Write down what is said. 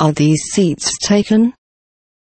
Are these seats taken?